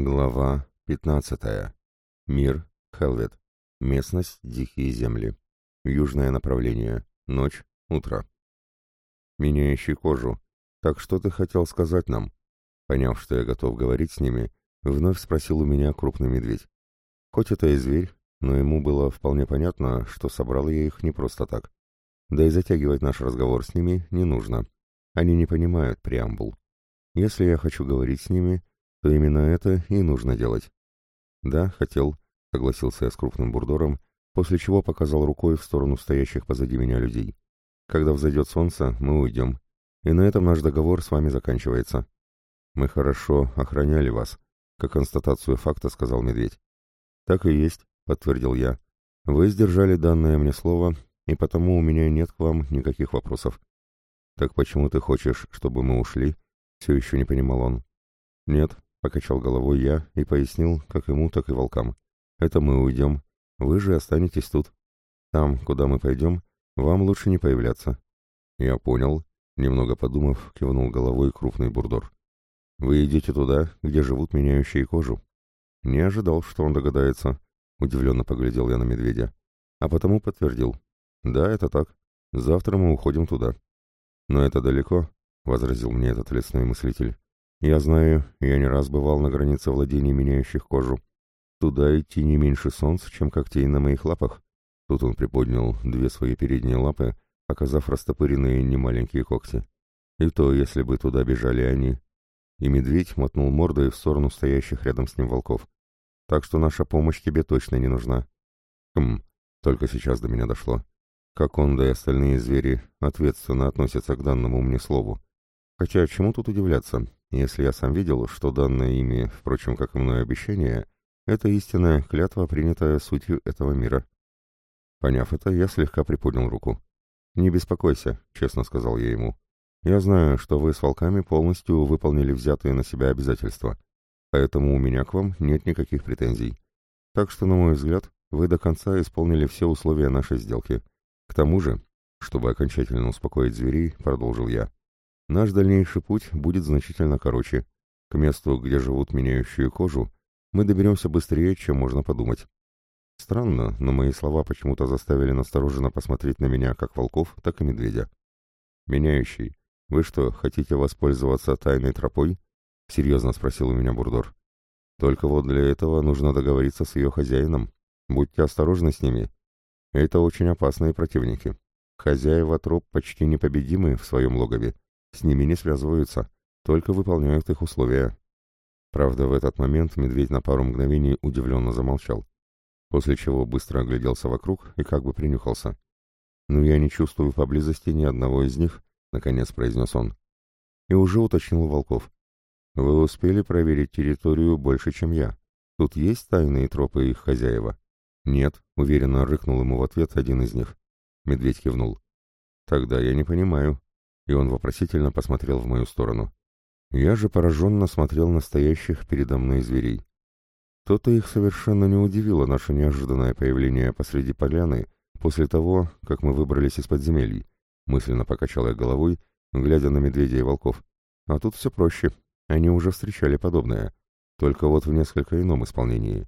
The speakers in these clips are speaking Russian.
Глава 15. Мир, Хелвет. Местность, дикие земли. Южное направление. Ночь, утро. Меняющий кожу. Так что ты хотел сказать нам? Поняв, что я готов говорить с ними, вновь спросил у меня крупный медведь. Хоть это и зверь, но ему было вполне понятно, что собрал я их не просто так. Да и затягивать наш разговор с ними не нужно. Они не понимают преамбул. Если я хочу говорить с ними, то именно это и нужно делать. Да, хотел, согласился я с крупным бурдором, после чего показал рукой в сторону стоящих позади меня людей. Когда взойдет солнце, мы уйдем. И на этом наш договор с вами заканчивается. Мы хорошо охраняли вас, как констатацию факта сказал медведь. Так и есть, подтвердил я. Вы сдержали данное мне слово, и потому у меня нет к вам никаких вопросов. Так почему ты хочешь, чтобы мы ушли? Все еще не понимал он. Нет, Покачал головой я и пояснил, как ему, так и волкам. Это мы уйдем. Вы же останетесь тут. Там, куда мы пойдем, вам лучше не появляться. Я понял. Немного подумав, кивнул головой крупный бурдор. Вы идете туда, где живут меняющие кожу. Не ожидал, что он догадается. Удивленно поглядел я на медведя. А потому подтвердил. Да, это так. Завтра мы уходим туда. Но это далеко, — возразил мне этот лесной мыслитель. Я знаю, я не раз бывал на границе владений, меняющих кожу. Туда идти не меньше солнца, чем когтей на моих лапах. Тут он приподнял две свои передние лапы, показав растопыренные немаленькие когти. И то, если бы туда бежали они. И медведь мотнул мордой в сторону стоящих рядом с ним волков. Так что наша помощь тебе точно не нужна. Хм, только сейчас до меня дошло. Как он, да и остальные звери, ответственно относятся к данному мне слову. Хотя чему тут удивляться? Если я сам видел, что данное ими, впрочем, как и мное обещание, это истинная клятва, принятая сутью этого мира. Поняв это, я слегка приподнял руку. «Не беспокойся», — честно сказал я ему. «Я знаю, что вы с волками полностью выполнили взятые на себя обязательства, поэтому у меня к вам нет никаких претензий. Так что, на мой взгляд, вы до конца исполнили все условия нашей сделки. К тому же, чтобы окончательно успокоить зверей, продолжил я, Наш дальнейший путь будет значительно короче. К месту, где живут меняющие кожу, мы доберемся быстрее, чем можно подумать. Странно, но мои слова почему-то заставили настороженно посмотреть на меня как волков, так и медведя. «Меняющий, вы что, хотите воспользоваться тайной тропой?» — серьезно спросил у меня Бурдор. «Только вот для этого нужно договориться с ее хозяином. Будьте осторожны с ними. Это очень опасные противники. Хозяева троп почти непобедимы в своем логове. С ними не связываются, только выполняют их условия. Правда, в этот момент медведь на пару мгновений удивленно замолчал, после чего быстро огляделся вокруг и как бы принюхался. «Но я не чувствую поблизости ни одного из них», — наконец произнес он. И уже уточнил Волков. «Вы успели проверить территорию больше, чем я. Тут есть тайные тропы их хозяева?» «Нет», — уверенно рыкнул ему в ответ один из них. Медведь кивнул. «Тогда я не понимаю, и он вопросительно посмотрел в мою сторону. Я же пораженно смотрел на стоящих передо мной зверей. То-то их совершенно не удивило наше неожиданное появление посреди поляны после того, как мы выбрались из подземелий. Мысленно покачал я головой, глядя на медведей и волков. А тут все проще. Они уже встречали подобное, только вот в несколько ином исполнении.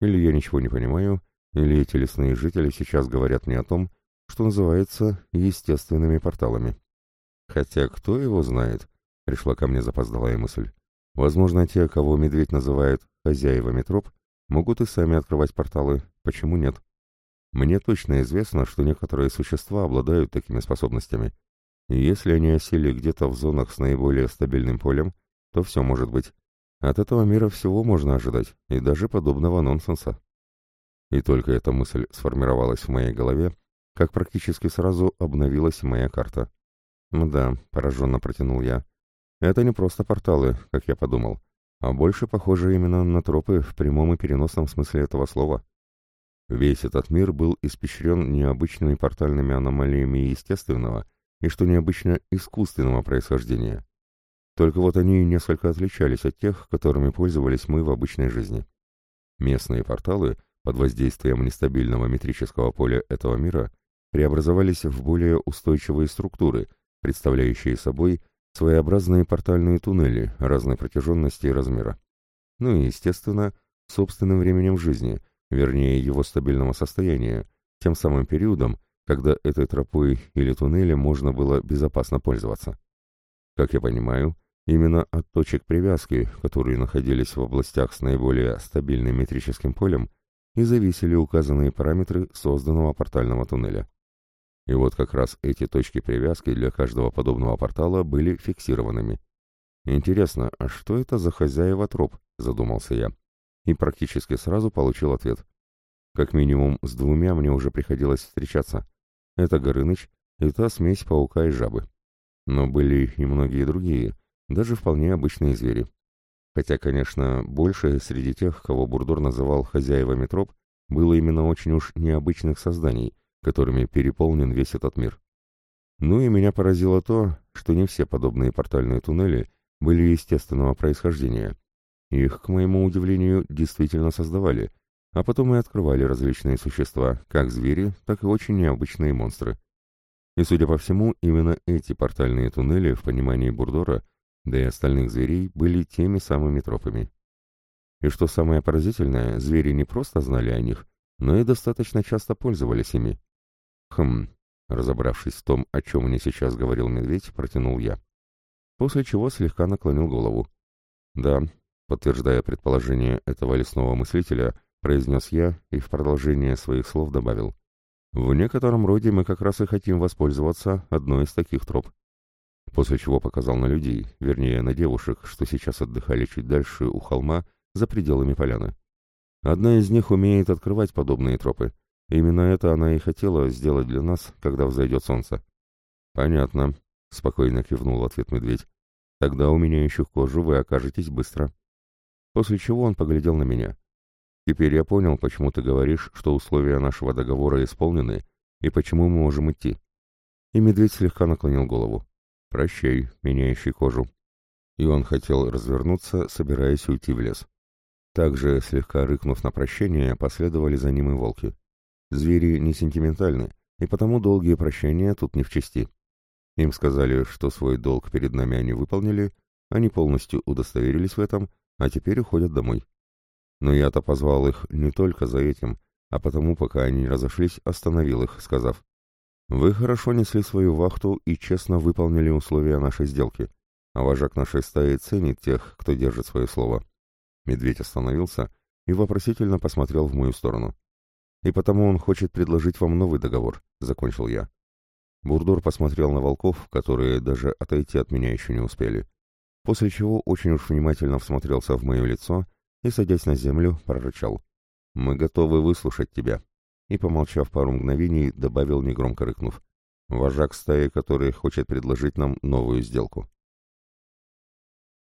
Или я ничего не понимаю, или эти лесные жители сейчас говорят мне о том, что называется естественными порталами. Хотя кто его знает, пришла ко мне запоздалая мысль. Возможно, те, кого медведь называет хозяевами троп, могут и сами открывать порталы, почему нет? Мне точно известно, что некоторые существа обладают такими способностями. И если они осели где-то в зонах с наиболее стабильным полем, то все может быть. От этого мира всего можно ожидать, и даже подобного нонсенса. И только эта мысль сформировалась в моей голове, как практически сразу обновилась моя карта. «Ну да», — пораженно протянул я. «Это не просто порталы, как я подумал, а больше похоже именно на тропы в прямом и переносном смысле этого слова». Весь этот мир был испещрен необычными портальными аномалиями естественного и, что необычно, искусственного происхождения. Только вот они несколько отличались от тех, которыми пользовались мы в обычной жизни. Местные порталы, под воздействием нестабильного метрического поля этого мира, преобразовались в более устойчивые структуры, представляющие собой своеобразные портальные туннели разной протяженности и размера. ну и, естественно, собственным временем жизни, вернее его стабильного состояния, тем самым периодом, когда этой тропой или туннелем можно было безопасно пользоваться. Как я понимаю, именно от точек привязки, которые находились в областях с наиболее стабильным метрическим полем, и зависели указанные параметры созданного портального туннеля. И вот как раз эти точки привязки для каждого подобного портала были фиксированными. «Интересно, а что это за хозяева троп?» – задумался я. И практически сразу получил ответ. Как минимум с двумя мне уже приходилось встречаться. Это Горыныч и та смесь паука и жабы. Но были и многие другие, даже вполне обычные звери. Хотя, конечно, больше среди тех, кого Бурдор называл хозяевами троп, было именно очень уж необычных созданий, которыми переполнен весь этот мир. Ну и меня поразило то, что не все подобные портальные туннели были естественного происхождения. Их, к моему удивлению, действительно создавали, а потом и открывали различные существа, как звери, так и очень необычные монстры. И, судя по всему, именно эти портальные туннели в понимании Бурдора, да и остальных зверей, были теми самыми тропами. И что самое поразительное, звери не просто знали о них, но и достаточно часто пользовались ими. Хм, разобравшись в том, о чем мне сейчас говорил медведь, протянул я после чего слегка наклонил голову. «Да», подтверждая предположение этого лесного мыслителя, произнес я и в продолжение своих слов добавил. «В некотором роде мы как раз и хотим воспользоваться одной из таких троп». После чего показал на людей, вернее, на девушек, что сейчас отдыхали чуть дальше у холма, за пределами поляны. Одна из них умеет открывать подобные тропы. Именно это она и хотела сделать для нас, когда взойдет солнце. «Понятно», — спокойно кивнул ответ медведь. «Тогда у меня еще кожу вы окажетесь быстро». После чего он поглядел на меня. «Теперь я понял, почему ты говоришь, что условия нашего договора исполнены, и почему мы можем идти». И медведь слегка наклонил голову. «Прощай, меняющий кожу». И он хотел развернуться, собираясь уйти в лес. Также, слегка рыкнув на прощение, последовали за ним и волки. Звери не сентиментальны, и потому долгие прощания тут не в чести. Им сказали, что свой долг перед нами они выполнили, они полностью удостоверились в этом, а теперь уходят домой. Но я-то позвал их не только за этим, а потому, пока они не разошлись, остановил их, сказав, «Вы хорошо несли свою вахту и честно выполнили условия нашей сделки, а вожак нашей стаи ценит тех, кто держит свое слово». Медведь остановился и вопросительно посмотрел в мою сторону. «И потому он хочет предложить вам новый договор», — закончил я. Бурдор посмотрел на волков, которые даже отойти от меня еще не успели, после чего очень уж внимательно всмотрелся в мое лицо и, садясь на землю, прорычал. «Мы готовы выслушать тебя», и, помолчав пару мгновений, добавил, негромко рыкнув. «Вожак стаи, который хочет предложить нам новую сделку».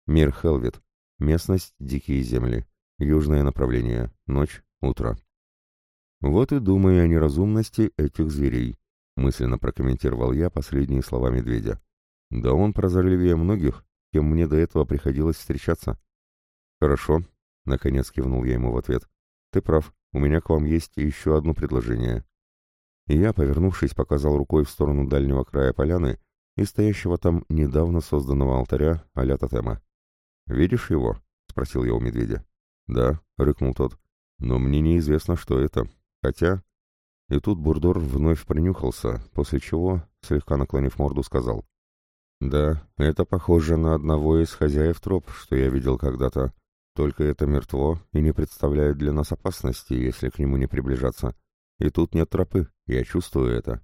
Мир Хелвет. Местность Дикие земли. Южное направление. Ночь. Утро. Вот и думаю о неразумности этих зверей. Мысленно прокомментировал я последние слова медведя. Да он прозорливее многих, кем мне до этого приходилось встречаться. Хорошо, наконец кивнул я ему в ответ. Ты прав, у меня к вам есть еще одно предложение. И я, повернувшись, показал рукой в сторону дальнего края поляны и стоящего там недавно созданного алтаря а-ля тотема. «Видишь его?» — спросил я у медведя. «Да», — рыкнул тот. «Но мне неизвестно, что это. Хотя и тут Бурдор вновь принюхался, после чего, слегка наклонив морду, сказал. «Да, это похоже на одного из хозяев троп, что я видел когда-то. Только это мертво и не представляет для нас опасности, если к нему не приближаться. И тут нет тропы, я чувствую это».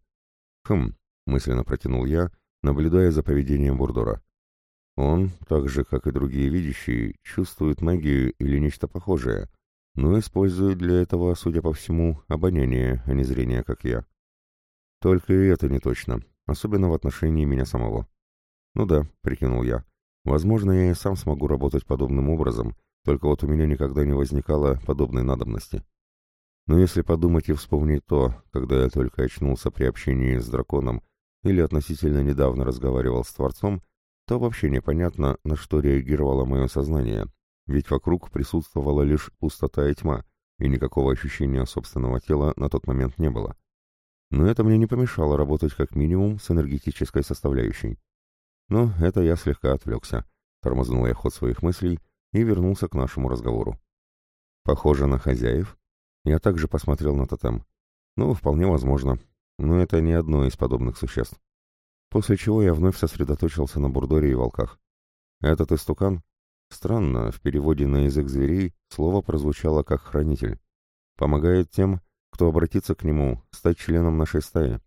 «Хм», — мысленно протянул я, наблюдая за поведением Бурдора. Он, так же, как и другие видящие, чувствует магию или нечто похожее, но используют для этого, судя по всему, обоняние, а не зрение, как я. Только и это не точно, особенно в отношении меня самого. Ну да, прикинул я. Возможно, я и сам смогу работать подобным образом, только вот у меня никогда не возникало подобной надобности. Но если подумать и вспомнить то, когда я только очнулся при общении с драконом или относительно недавно разговаривал с Творцом, то вообще непонятно, на что реагировало мое сознание, ведь вокруг присутствовала лишь пустота и тьма, и никакого ощущения собственного тела на тот момент не было. Но это мне не помешало работать как минимум с энергетической составляющей. Но это я слегка отвлекся, тормознул я ход своих мыслей и вернулся к нашему разговору. Похоже на хозяев. Я также посмотрел на тотем. Ну, вполне возможно. Но это не одно из подобных существ. После чего я вновь сосредоточился на бурдоре и волках. Этот истукан? Странно, в переводе на язык зверей слово прозвучало как «хранитель». Помогает тем, кто обратится к нему, стать членом нашей стаи.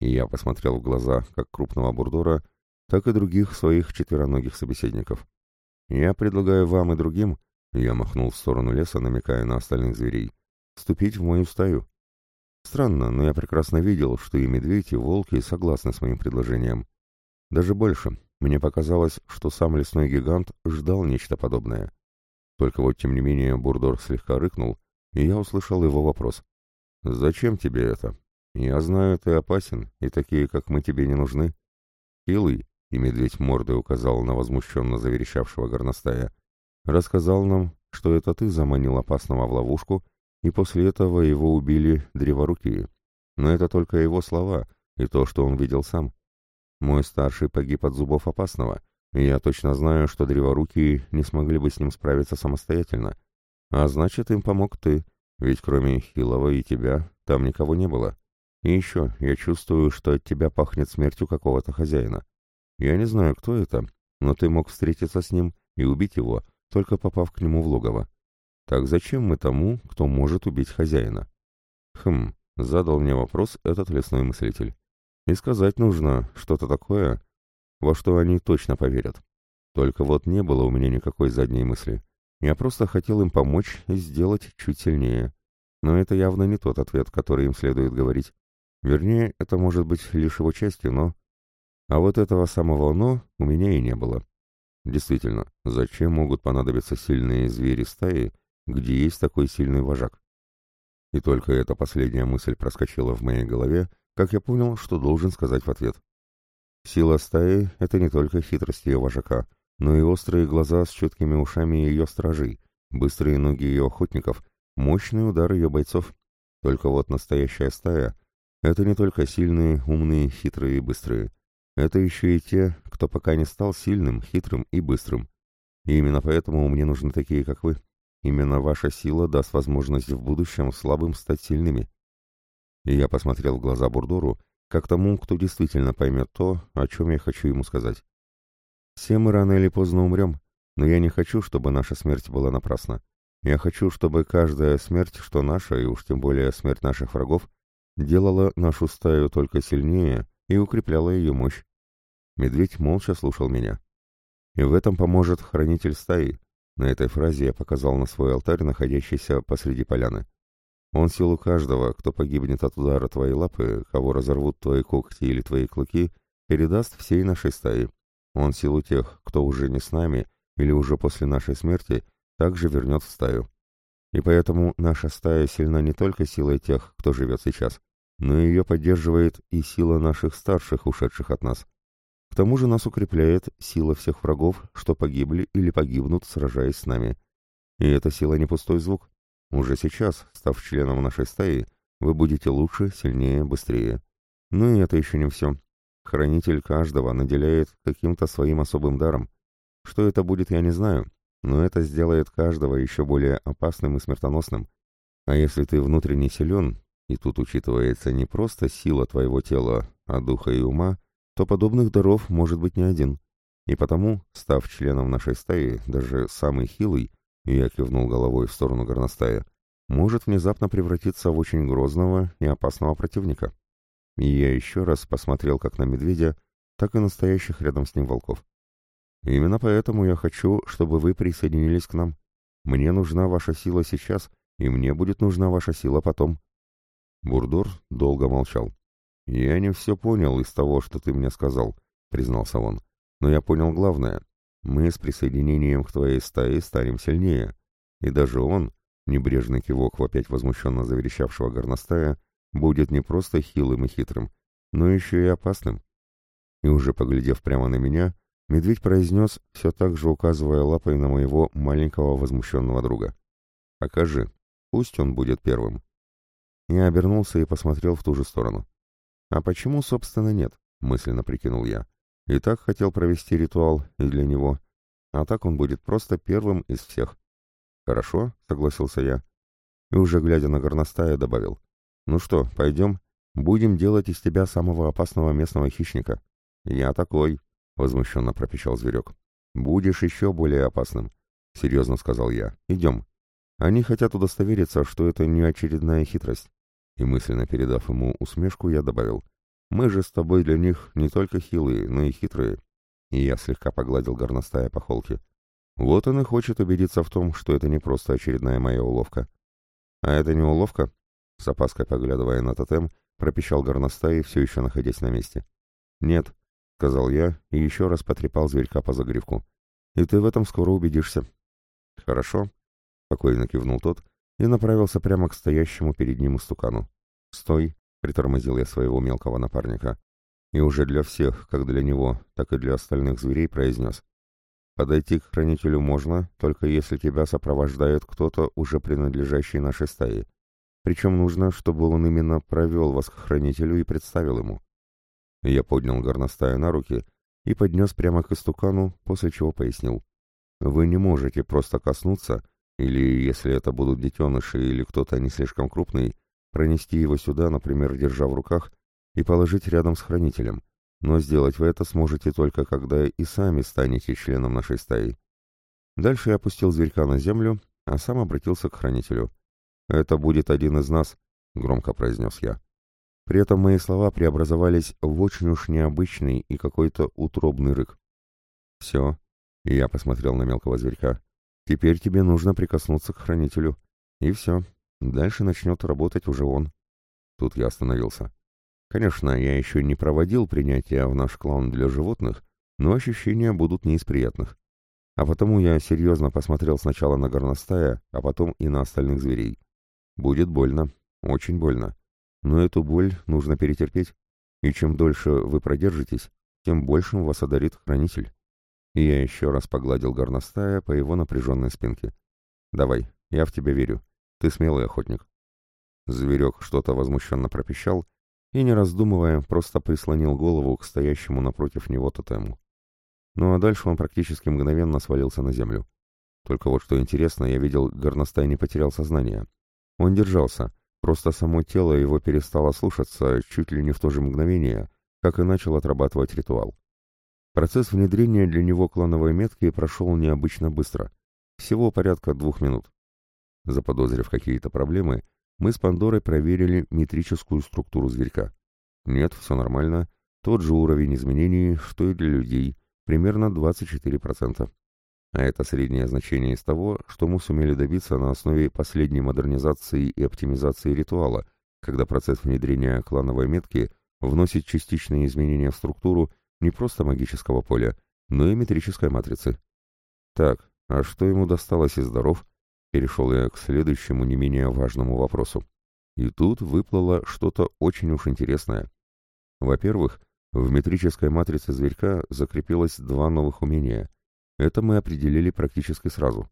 И я посмотрел в глаза как крупного бурдора, так и других своих четвероногих собеседников. Я предлагаю вам и другим, я махнул в сторону леса, намекая на остальных зверей, вступить в мою стаю. Странно, но я прекрасно видел, что и медведь, и волки согласны с моим предложением. Даже больше, мне показалось, что сам лесной гигант ждал нечто подобное. Только вот, тем не менее, Бурдор слегка рыкнул, и я услышал его вопрос. «Зачем тебе это? Я знаю, ты опасен, и такие, как мы, тебе не нужны. Хилый, и медведь мордой указал на возмущенно заверещавшего горностая, рассказал нам, что это ты заманил опасного в ловушку, и после этого его убили древорукие. Но это только его слова и то, что он видел сам. Мой старший погиб от зубов опасного, и я точно знаю, что древорукие не смогли бы с ним справиться самостоятельно. А значит, им помог ты, ведь кроме Хилова и тебя там никого не было. И еще, я чувствую, что от тебя пахнет смертью какого-то хозяина. Я не знаю, кто это, но ты мог встретиться с ним и убить его, только попав к нему в логово. Так зачем мы тому, кто может убить хозяина? Хм, задал мне вопрос этот лесной мыслитель. И сказать нужно что-то такое, во что они точно поверят. Только вот не было у меня никакой задней мысли. Я просто хотел им помочь и сделать чуть сильнее. Но это явно не тот ответ, который им следует говорить. Вернее, это может быть лишь его частью, но... А вот этого самого «но» у меня и не было. Действительно, зачем могут понадобиться сильные звери стаи, где есть такой сильный вожак? И только эта последняя мысль проскочила в моей голове, как я понял, что должен сказать в ответ. Сила стаи — это не только хитрость ее вожака, но и острые глаза с четкими ушами ее стражей, быстрые ноги ее охотников, мощный удар ее бойцов. Только вот настоящая стая — это не только сильные, умные, хитрые и быстрые. Это еще и те, кто пока не стал сильным, хитрым и быстрым. И именно поэтому мне нужны такие, как вы. Именно ваша сила даст возможность в будущем слабым стать сильными. И я посмотрел в глаза Бурдору, как тому, кто действительно поймет то, о чем я хочу ему сказать. Все мы рано или поздно умрем, но я не хочу, чтобы наша смерть была напрасна. Я хочу, чтобы каждая смерть, что наша, и уж тем более смерть наших врагов, делала нашу стаю только сильнее и укрепляла ее мощь. Медведь молча слушал меня. И в этом поможет хранитель стаи. На этой фразе я показал на свой алтарь, находящийся посреди поляны. Он силу каждого, кто погибнет от удара твоей лапы, кого разорвут твои когти или твои клыки, передаст всей нашей стае. Он силу тех, кто уже не с нами или уже после нашей смерти, также вернет в стаю. И поэтому наша стая сильна не только силой тех, кто живет сейчас, но ее поддерживает и сила наших старших, ушедших от нас. К тому же нас укрепляет сила всех врагов, что погибли или погибнут, сражаясь с нами. И эта сила не пустой звук. Уже сейчас, став членом нашей стаи, вы будете лучше, сильнее, быстрее. Но и это еще не все. Хранитель каждого наделяет каким-то своим особым даром. Что это будет, я не знаю, но это сделает каждого еще более опасным и смертоносным. А если ты внутренне силен, и тут учитывается не просто сила твоего тела, а духа и ума, то подобных даров может быть не один. И потому, став членом нашей стаи, даже самый хилый, и я кивнул головой в сторону горностая, может внезапно превратиться в очень грозного и опасного противника. И я еще раз посмотрел как на медведя, так и настоящих рядом с ним волков. именно поэтому я хочу, чтобы вы присоединились к нам. Мне нужна ваша сила сейчас, и мне будет нужна ваша сила потом. Бурдур долго молчал. «Я не все понял из того, что ты мне сказал», — признался он. «Но я понял главное. Мы с присоединением к твоей стае станем сильнее. И даже он, небрежный кивок в опять возмущенно заверещавшего горностая, будет не просто хилым и хитрым, но еще и опасным». И уже поглядев прямо на меня, медведь произнес, все так же указывая лапой на моего маленького возмущенного друга. «Покажи. Пусть он будет первым». Я обернулся и посмотрел в ту же сторону. «А почему, собственно, нет?» — мысленно прикинул я. «И так хотел провести ритуал и для него. а так он будет просто первым из всех. «Хорошо», — согласился я. И уже глядя на горностая добавил. «Ну что, пойдем? Будем делать из тебя самого опасного местного хищника». «Я такой», — возмущенно пропищал зверек. «Будешь еще более опасным», — серьезно сказал я. «Идем. Они хотят удостовериться, что это не очередная хитрость». И мысленно передав ему усмешку, я добавил. «Мы же с тобой для них не только хилые, но и хитрые». И я слегка погладил горностая по холке. Вот он и хочет убедиться в том, что это не просто очередная моя уловка. А это не уловка? С опаской поглядывая на тотем, пропищал горностай, все еще находясь на месте. Нет, — сказал я и еще раз потрепал зверька по загривку. «И ты в этом скоро убедишься». «Хорошо», — спокойно кивнул тот и направился прямо к стоящему перед ним истукану. «Стой», — притормозил я своего мелкого напарника. И уже для всех, как для него, так и для остальных зверей произнес. «Подойти к хранителю можно, только если тебя сопровождает кто-то, уже принадлежащий нашей стае. Причем нужно, чтобы он именно провел вас к хранителю и представил ему. Я поднял горностая на руки и поднес прямо к истукану, после чего пояснил. Вы не можете просто коснуться, или, если это будут детеныши или кто-то не слишком крупный, пронести его сюда, например, держа в руках, и положить рядом с хранителем. Но сделать вы это сможете только, когда и сами станете членом нашей стаи. Дальше я опустил зверька на землю, а сам обратился к хранителю. «Это будет один из нас», — громко произнес я. При этом мои слова преобразовались в очень уж необычный и какой-то утробный рык. «Все», — я посмотрел на мелкого зверька, — «теперь тебе нужно прикоснуться к хранителю. И все, дальше начнет работать уже он». Тут я остановился. Конечно, я еще не проводил принятия в наш клан для животных, но ощущения будут не из приятных. А потому я серьезно посмотрел сначала на горностая, а потом и на остальных зверей. Будет больно, очень больно. Но эту боль нужно перетерпеть, и чем дольше вы продержитесь, тем большим вас одарит хранитель. И я еще раз погладил горностая по его напряженной спинке. «Давай, я в тебя верю. Ты смелый охотник». Зверек что-то возмущенно пропищал и, не раздумывая, просто прислонил голову к стоящему напротив него тотему. Ну а дальше он практически мгновенно свалился на землю. Только вот что интересно, я видел, горностай не потерял сознание. Он держался, Просто само тело его перестало слушаться чуть ли не в то же мгновение, как и начал отрабатывать ритуал. Процесс внедрения для него клановой метки прошел необычно быстро. Всего порядка двух минут. Заподозрив какие-то проблемы, мы с Пандорой проверили метрическую структуру зверька. Нет, все нормально. Тот же уровень изменений, что и для людей, примерно 24% а это среднее значение из того, что мы сумели добиться на основе последней модернизации и оптимизации ритуала, когда процесс внедрения клановой метки вносит частичные изменения в структуру не просто магического поля, но и метрической матрицы. Так, а что ему досталось из даров? Перешел я к следующему не менее важному вопросу. И тут выплыло что-то очень уж интересное. Во-первых, в метрической матрице зверька закрепилось два новых умения — это мы определили практически сразу.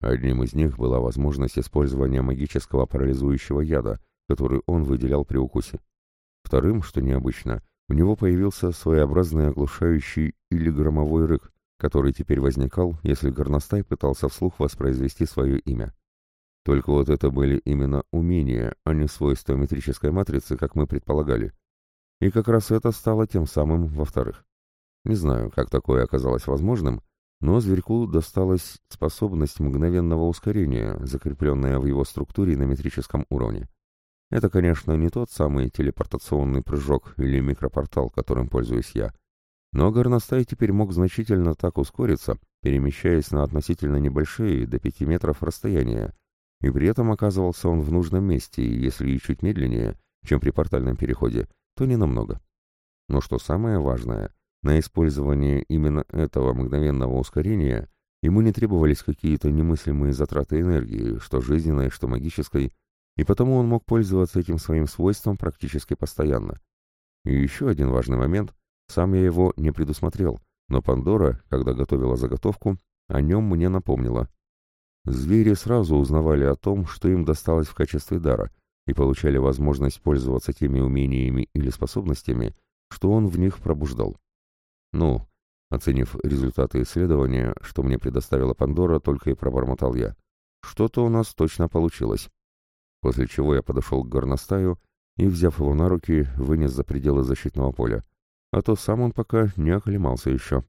Одним из них была возможность использования магического парализующего яда, который он выделял при укусе. Вторым, что необычно, у него появился своеобразный оглушающий или громовой рык, который теперь возникал, если горностай пытался вслух воспроизвести свое имя. Только вот это были именно умения, а не свойства метрической матрицы, как мы предполагали. И как раз это стало тем самым во-вторых. Не знаю, как такое оказалось возможным, но зверьку досталась способность мгновенного ускорения, закрепленная в его структуре на метрическом уровне. Это, конечно, не тот самый телепортационный прыжок или микропортал, которым пользуюсь я. Но горностай теперь мог значительно так ускориться, перемещаясь на относительно небольшие, до 5 метров расстояния, и при этом оказывался он в нужном месте, если и чуть медленнее, чем при портальном переходе, то не намного. Но что самое важное, на использование именно этого мгновенного ускорения ему не требовались какие-то немыслимые затраты энергии, что жизненной, что магической, и потому он мог пользоваться этим своим свойством практически постоянно. И еще один важный момент, сам я его не предусмотрел, но Пандора, когда готовила заготовку, о нем мне напомнила. Звери сразу узнавали о том, что им досталось в качестве дара, и получали возможность пользоваться теми умениями или способностями, что он в них пробуждал. Ну, Оценив результаты исследования, что мне предоставила Пандора, только и пробормотал я. Что-то у нас точно получилось. После чего я подошел к горностаю и, взяв его на руки, вынес за пределы защитного поля. А то сам он пока не оклемался еще.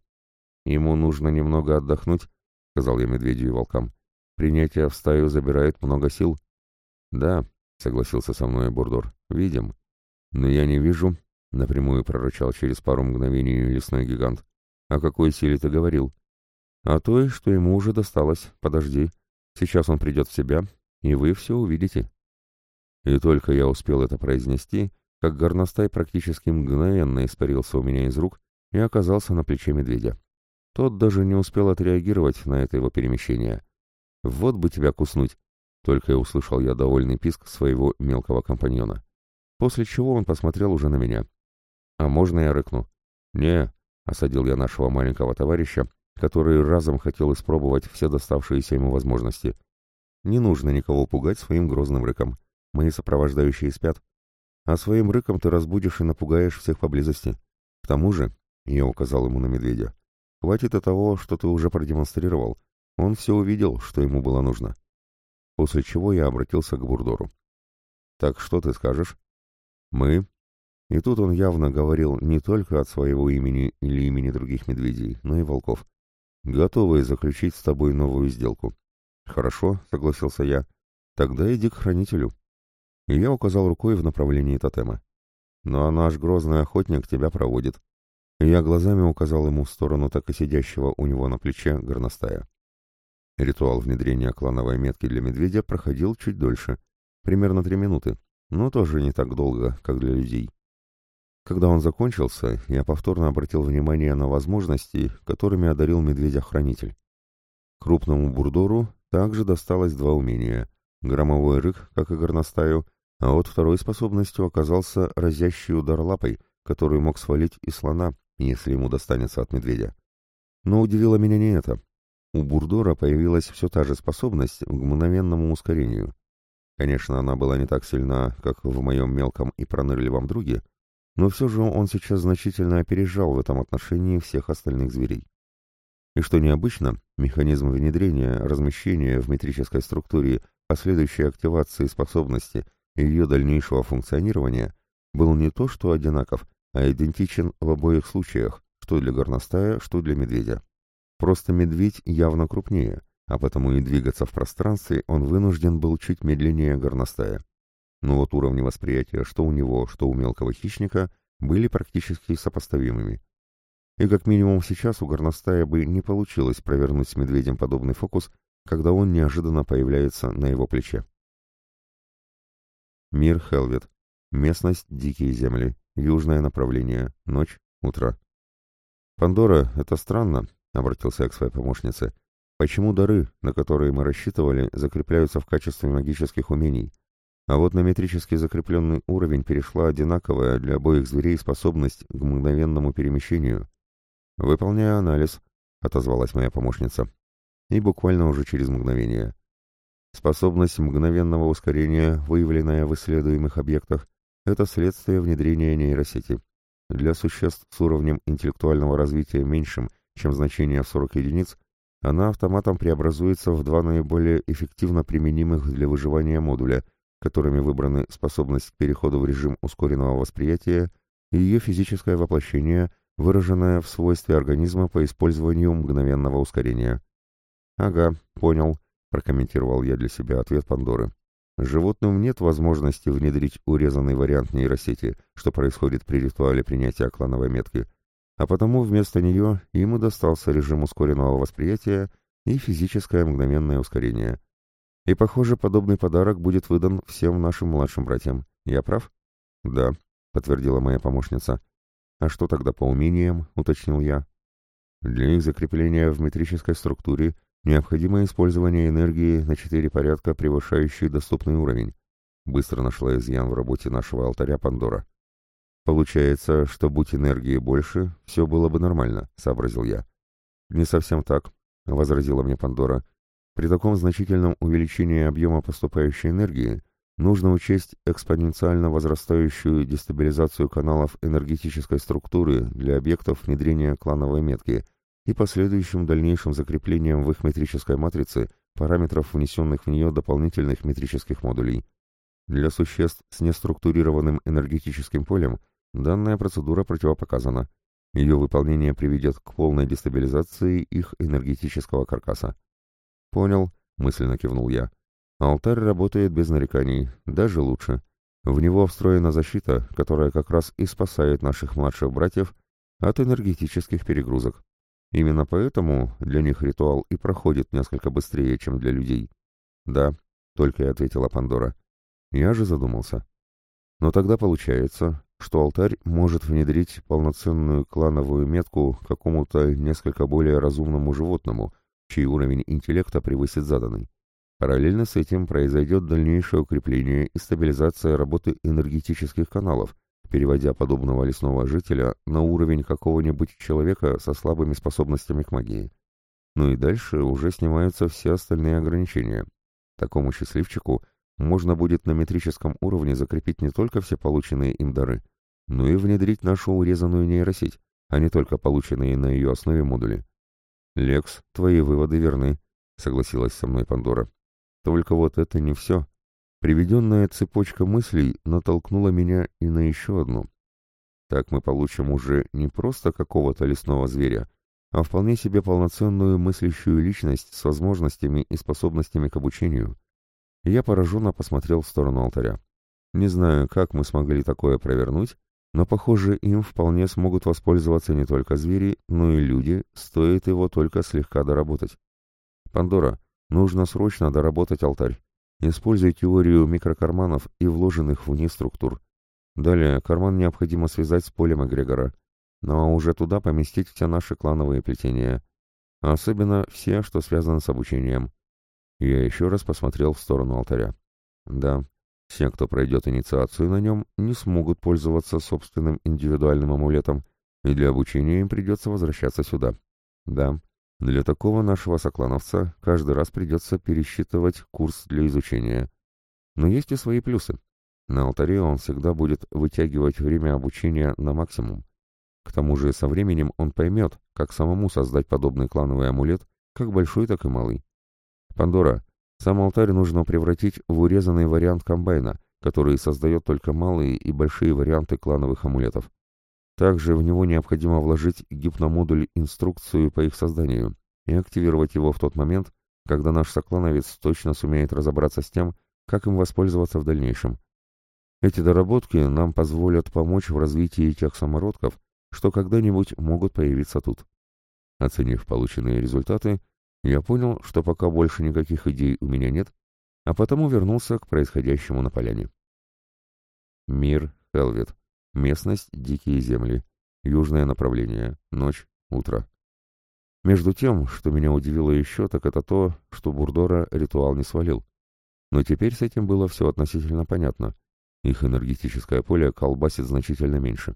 Ему нужно немного отдохнуть, — сказал я медведю и волкам. Принятие в стаю забирает много сил. Да, — согласился со мной Бурдор, — видим. Но я не вижу, — напрямую прорычал через пару мгновений лесной гигант. О какой силе ты говорил? О той, что ему уже досталось. Подожди. Сейчас он придет в себя, и вы все увидите. И только я успел это произнести, как горностай практически мгновенно испарился у меня из рук и оказался на плече медведя. Тот даже не успел отреагировать на это его перемещение. «Вот бы тебя куснуть!» Только и услышал я довольный писк своего мелкого компаньона. После чего он посмотрел уже на меня. «А можно я рыкну?» «Не», — осадил я нашего маленького товарища, который разом хотел испробовать все доставшиеся ему возможности. «Не нужно никого пугать своим грозным рыком. Мои сопровождающие спят. А своим рыком ты разбудишь и напугаешь всех поблизости. К тому же, — я указал ему на медведя, — хватит и того, что ты уже продемонстрировал. Он все увидел, что ему было нужно. После чего я обратился к Бурдору. «Так что ты скажешь?» «Мы...» И тут он явно говорил не только от своего имени или имени других медведей, но и волков. «Готовы заключить с тобой новую сделку». «Хорошо», — согласился я. «Тогда иди к хранителю» и я указал рукой в направлении тотема. «Ну а наш грозный охотник тебя проводит». И я глазами указал ему в сторону так и сидящего у него на плече горностая. Ритуал внедрения клановой метки для медведя проходил чуть дольше, примерно три минуты, но тоже не так долго, как для людей. Когда он закончился, я повторно обратил внимание на возможности, которыми одарил медведя-хранитель. Крупному бурдору также досталось два умения — громовой рык, как и горностаю, а вот второй способностью оказался разящий удар лапой, который мог свалить и слона, если ему достанется от медведя. Но удивило меня не это. У Бурдора появилась все та же способность к мгновенному ускорению. Конечно, она была не так сильна, как в моем мелком и пронырливом друге, но все же он сейчас значительно опережал в этом отношении всех остальных зверей. И что необычно, механизм внедрения, размещения в метрической структуре, последующей активации способности – ее дальнейшего функционирования был не то что одинаков, а идентичен в обоих случаях, что для горностая, что для медведя. Просто медведь явно крупнее, а потому и двигаться в пространстве он вынужден был чуть медленнее горностая. Но вот уровни восприятия что у него, что у мелкого хищника были практически сопоставимыми. И как минимум сейчас у горностая бы не получилось провернуть с медведем подобный фокус, когда он неожиданно появляется на его плече. Мир Хелвет. Местность Дикие земли. Южное направление. Ночь. Утро. «Пандора, это странно», — обратился я к своей помощнице. «Почему дары, на которые мы рассчитывали, закрепляются в качестве магических умений? А вот на метрически закрепленный уровень перешла одинаковая для обоих зверей способность к мгновенному перемещению». «Выполняя анализ», — отозвалась моя помощница. И буквально уже через мгновение. Способность мгновенного ускорения, выявленная в исследуемых объектах, это следствие внедрения нейросети. Для существ с уровнем интеллектуального развития меньшим, чем значение в 40 единиц, она автоматом преобразуется в два наиболее эффективно применимых для выживания модуля, которыми выбраны способность к переходу в режим ускоренного восприятия и ее физическое воплощение, выраженное в свойстве организма по использованию мгновенного ускорения. «Ага, понял», прокомментировал я для себя ответ Пандоры. Животным нет возможности внедрить урезанный вариант нейросети, что происходит при ритуале принятия клановой метки, а потому вместо нее и достался режим ускоренного восприятия и физическое мгновенное ускорение. И, похоже, подобный подарок будет выдан всем нашим младшим братьям. Я прав? Да, подтвердила моя помощница. А что тогда по умениям, уточнил я. Для их закрепления в метрической структуре Необходимо использование энергии на четыре порядка, превышающий доступный уровень. Быстро нашла изъян в работе нашего алтаря Пандора. Получается, что будь энергии больше, все было бы нормально, сообразил я. Не совсем так, возразила мне Пандора. При таком значительном увеличении объема поступающей энергии нужно учесть экспоненциально возрастающую дестабилизацию каналов энергетической структуры для объектов внедрения клановой метки и последующим дальнейшим закреплением в их метрической матрице параметров внесенных в нее дополнительных метрических модулей. Для существ с неструктурированным энергетическим полем данная процедура противопоказана. Ее выполнение приведет к полной дестабилизации их энергетического каркаса. «Понял», — мысленно кивнул я. «Алтарь работает без нареканий, даже лучше. В него встроена защита, которая как раз и спасает наших младших братьев от энергетических перегрузок. Именно поэтому для них ритуал и проходит несколько быстрее, чем для людей». «Да», — только и ответила Пандора. Я же задумался. Но тогда получается, что алтарь может внедрить полноценную клановую метку какому-то несколько более разумному животному, чей уровень интеллекта превысит заданный. Параллельно с этим произойдет дальнейшее укрепление и стабилизация работы энергетических каналов, переводя подобного лесного жителя на уровень какого-нибудь человека со слабыми способностями к магии. Ну и дальше уже снимаются все остальные ограничения. Такому счастливчику – можно будет на метрическом уровне закрепить не только все полученные им дары, но и внедрить нашу урезанную нейросеть, а не только полученные на ее основе модули. «Лекс, твои выводы верны», — согласилась со мной Пандора. «Только вот это не все. Приведенная цепочка мыслей натолкнула меня и на еще одну. Так мы получим уже не просто какого-то лесного зверя, а вполне себе полноценную мыслящую личность с возможностями и способностями к обучению. Я пораженно посмотрел в сторону алтаря. Не знаю, как мы смогли такое провернуть, но, похоже, им вполне смогут воспользоваться не только звери, но и люди, стоит его только слегка доработать. Пандора, нужно срочно доработать алтарь. Используй теорию микрокарманов и вложенных в них структур. Далее, карман необходимо связать с полем эгрегора, ну а уже туда поместить все наши клановые плетения. Особенно все, что связано с обучением. Я еще раз посмотрел в сторону алтаря. Да, все, кто пройдет инициацию на нем, не смогут пользоваться собственным индивидуальным амулетом, и для обучения им придется возвращаться сюда. Да, для такого нашего соклановца каждый раз придется пересчитывать курс для изучения. Но есть и свои плюсы. На алтаре он всегда будет вытягивать время обучения на максимум. К тому же со временем он поймет, как самому создать подобный клановый амулет, как большой, так и малый. Пандора, сам алтарь нужно превратить в урезанный вариант комбайна, который создает только малые и большие варианты клановых амулетов. Также в него необходимо вложить гипномодуль инструкцию по их созданию и активировать его в тот момент, когда наш соклановец точно сумеет разобраться с тем, как им воспользоваться в дальнейшем. Эти доработки нам позволят помочь в развитии тех самородков, что когда-нибудь могут появиться тут. Оценив полученные результаты, я понял, что пока больше никаких идей у меня нет, а потому вернулся к происходящему на поляне. Мир, Хелвет. Местность, дикие земли. Южное направление. Ночь, утро. Между тем, что меня удивило еще, так это то, что Бурдора ритуал не свалил. Но теперь с этим было все относительно понятно. Их энергетическое поле колбасит значительно меньше.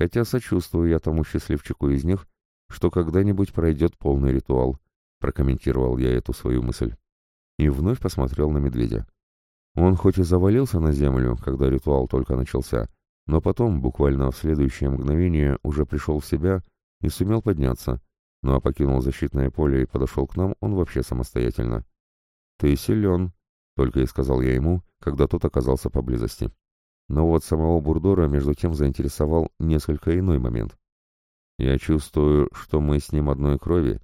Хотя сочувствую я тому счастливчику из них, что когда-нибудь пройдет полный ритуал, прокомментировал я эту свою мысль. И вновь посмотрел на медведя. Он хоть и завалился на землю, когда ритуал только начался, но потом, буквально в следующее мгновение, уже пришел в себя и сумел подняться, ну а покинул защитное поле и подошел к нам он вообще самостоятельно. «Ты силен», — только и сказал я ему, когда тот оказался поблизости. Но вот самого Бурдора между тем заинтересовал несколько иной момент. «Я чувствую, что мы с ним одной крови,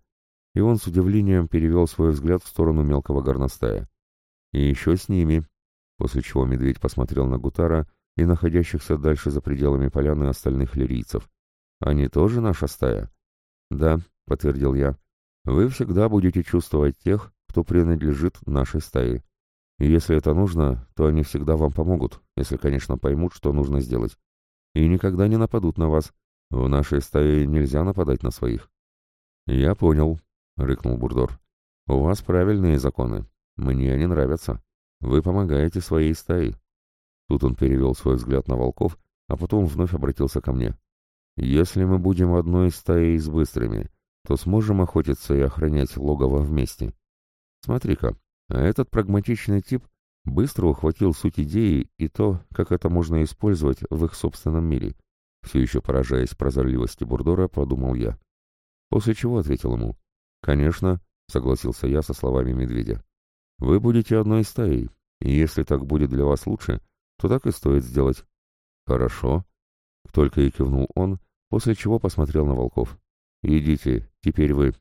и он с удивлением перевел свой взгляд в сторону мелкого горностая. «И еще с ними», после чего медведь посмотрел на Гутара и находящихся дальше за пределами поляны остальных лирийцев. «Они тоже наша стая?» «Да», — подтвердил я. «Вы всегда будете чувствовать тех, кто принадлежит нашей стае. И если это нужно, то они всегда вам помогут, если, конечно, поймут, что нужно сделать. И никогда не нападут на вас. В нашей стае нельзя нападать на своих». «Я понял», — рыкнул Бурдор. «У вас правильные законы. Мне они нравятся. Вы помогаете своей стае». Тут он перевел свой взгляд на волков, а потом вновь обратился ко мне. «Если мы будем одной стаей с быстрыми, то сможем охотиться и охранять логово вместе. Смотри-ка, а этот прагматичный тип быстро ухватил суть идеи и то, как это можно использовать в их собственном мире. Все еще поражаясь прозорливости Бурдора, подумал я. После чего ответил ему. «Конечно», — согласился я со словами медведя. «Вы будете одной стаей, и если так будет для вас лучше, то так и стоит сделать». «Хорошо», — только и кивнул он, после чего посмотрел на волков. «Идите, теперь вы».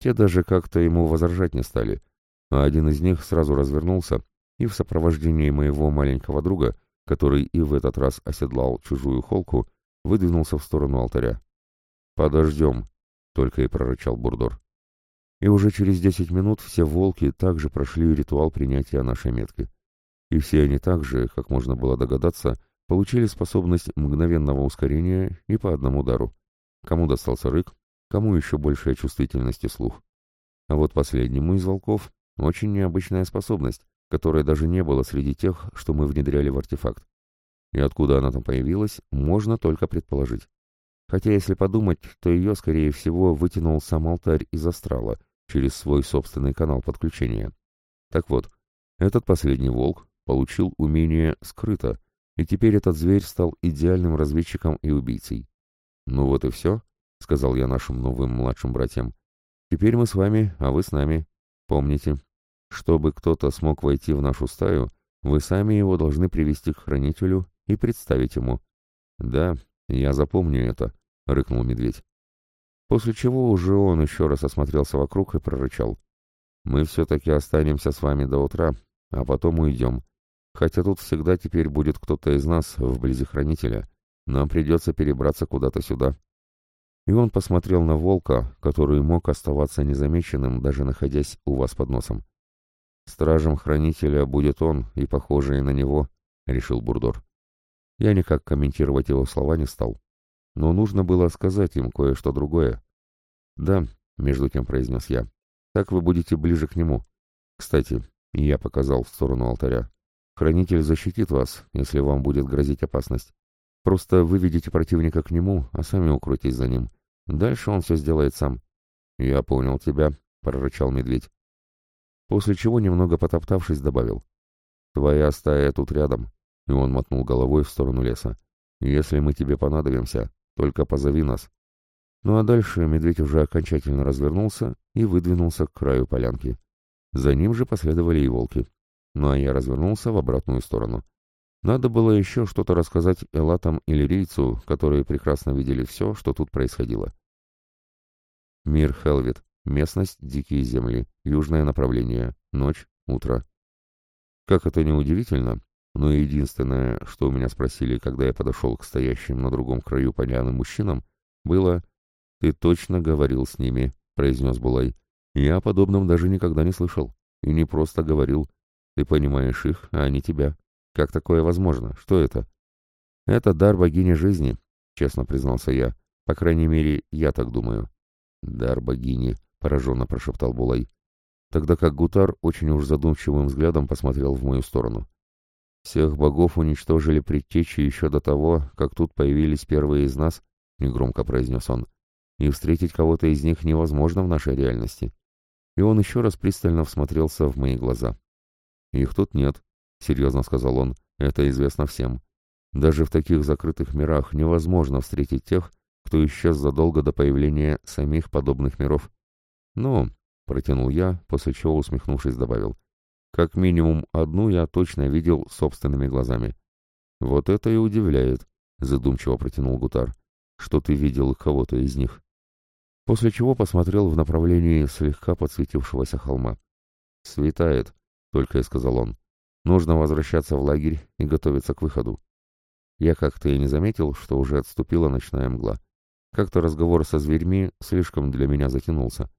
Те даже как-то ему возражать не стали, а один из них сразу развернулся и в сопровождении моего маленького друга, который и в этот раз оседлал чужую холку, выдвинулся в сторону алтаря. «Подождем», — только и прорычал Бурдор. И уже через десять минут все волки также прошли ритуал принятия нашей метки. И все они также, как можно было догадаться, получили способность мгновенного ускорения и по одному удару. Кому достался рык, кому еще большая чувствительность и слух. А вот последнему из волков очень необычная способность, которой даже не было среди тех, что мы внедряли в артефакт. И откуда она там появилась, можно только предположить. Хотя, если подумать, то ее, скорее всего, вытянул сам алтарь из астрала через свой собственный канал подключения. Так вот, этот последний волк получил умение скрыто, и теперь этот зверь стал идеальным разведчиком и убийцей. Ну вот и все, — сказал я нашим новым младшим братьям. «Теперь мы с вами, а вы с нами. Помните, чтобы кто-то смог войти в нашу стаю, вы сами его должны привести к хранителю и представить ему». «Да, я запомню это», — рыкнул медведь. После чего уже он еще раз осмотрелся вокруг и прорычал. «Мы все-таки останемся с вами до утра, а потом уйдем. Хотя тут всегда теперь будет кто-то из нас вблизи хранителя. Нам придется перебраться куда-то сюда». И он посмотрел на волка, который мог оставаться незамеченным, даже находясь у вас под носом. «Стражем хранителя будет он и похожие на него», — решил Бурдор. Я никак комментировать его слова не стал. Но нужно было сказать им кое-что другое. «Да», — между тем произнес я, — «так вы будете ближе к нему. Кстати, я показал в сторону алтаря. Хранитель защитит вас, если вам будет грозить опасность. Просто выведите противника к нему, а сами укройтесь за ним. Дальше он все сделает сам. «Я понял тебя», — прорычал медведь. После чего, немного потоптавшись, добавил. «Твоя стая тут рядом», — и он мотнул головой в сторону леса. «Если мы тебе понадобимся, только позови нас». Ну а дальше медведь уже окончательно развернулся и выдвинулся к краю полянки. За ним же последовали и волки. Ну а я развернулся в обратную сторону. Надо было еще что-то рассказать элатам или рейцу, которые прекрасно видели все, что тут происходило. Мир Хелвит. Местность — дикие земли. Южное направление. Ночь, утро. Как это не удивительно, но единственное, что у меня спросили, когда я подошел к стоящим на другом краю поляны мужчинам, было «Ты точно говорил с ними», — произнес Булай. «Я о подобном даже никогда не слышал. И не просто говорил. Ты понимаешь их, а они тебя. Как такое возможно? Что это? Это дар богини жизни, честно признался я. По крайней мере, я так думаю. Дар богини, пораженно прошептал Булай. Тогда как Гутар очень уж задумчивым взглядом посмотрел в мою сторону. Всех богов уничтожили предтечи еще до того, как тут появились первые из нас, негромко произнес он. И встретить кого-то из них невозможно в нашей реальности. И он еще раз пристально всмотрелся в мои глаза. Их тут нет, — серьезно сказал он, — это известно всем. Даже в таких закрытых мирах невозможно встретить тех, кто исчез задолго до появления самих подобных миров. «Ну», — протянул я, после чего, усмехнувшись, добавил, «как минимум одну я точно видел собственными глазами». «Вот это и удивляет», — задумчиво протянул Гутар, «что ты видел кого-то из них». После чего посмотрел в направлении слегка подсветившегося холма. «Светает», — только и сказал он. Нужно возвращаться в лагерь и готовиться к выходу. Я как-то и не заметил, что уже отступила ночная мгла. Как-то разговор со зверьми слишком для меня затянулся.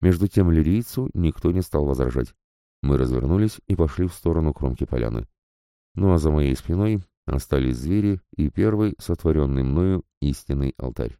Между тем лирийцу никто не стал возражать. Мы развернулись и пошли в сторону кромки поляны. Ну а за моей спиной остались звери и первый, сотворенный мною, истинный алтарь.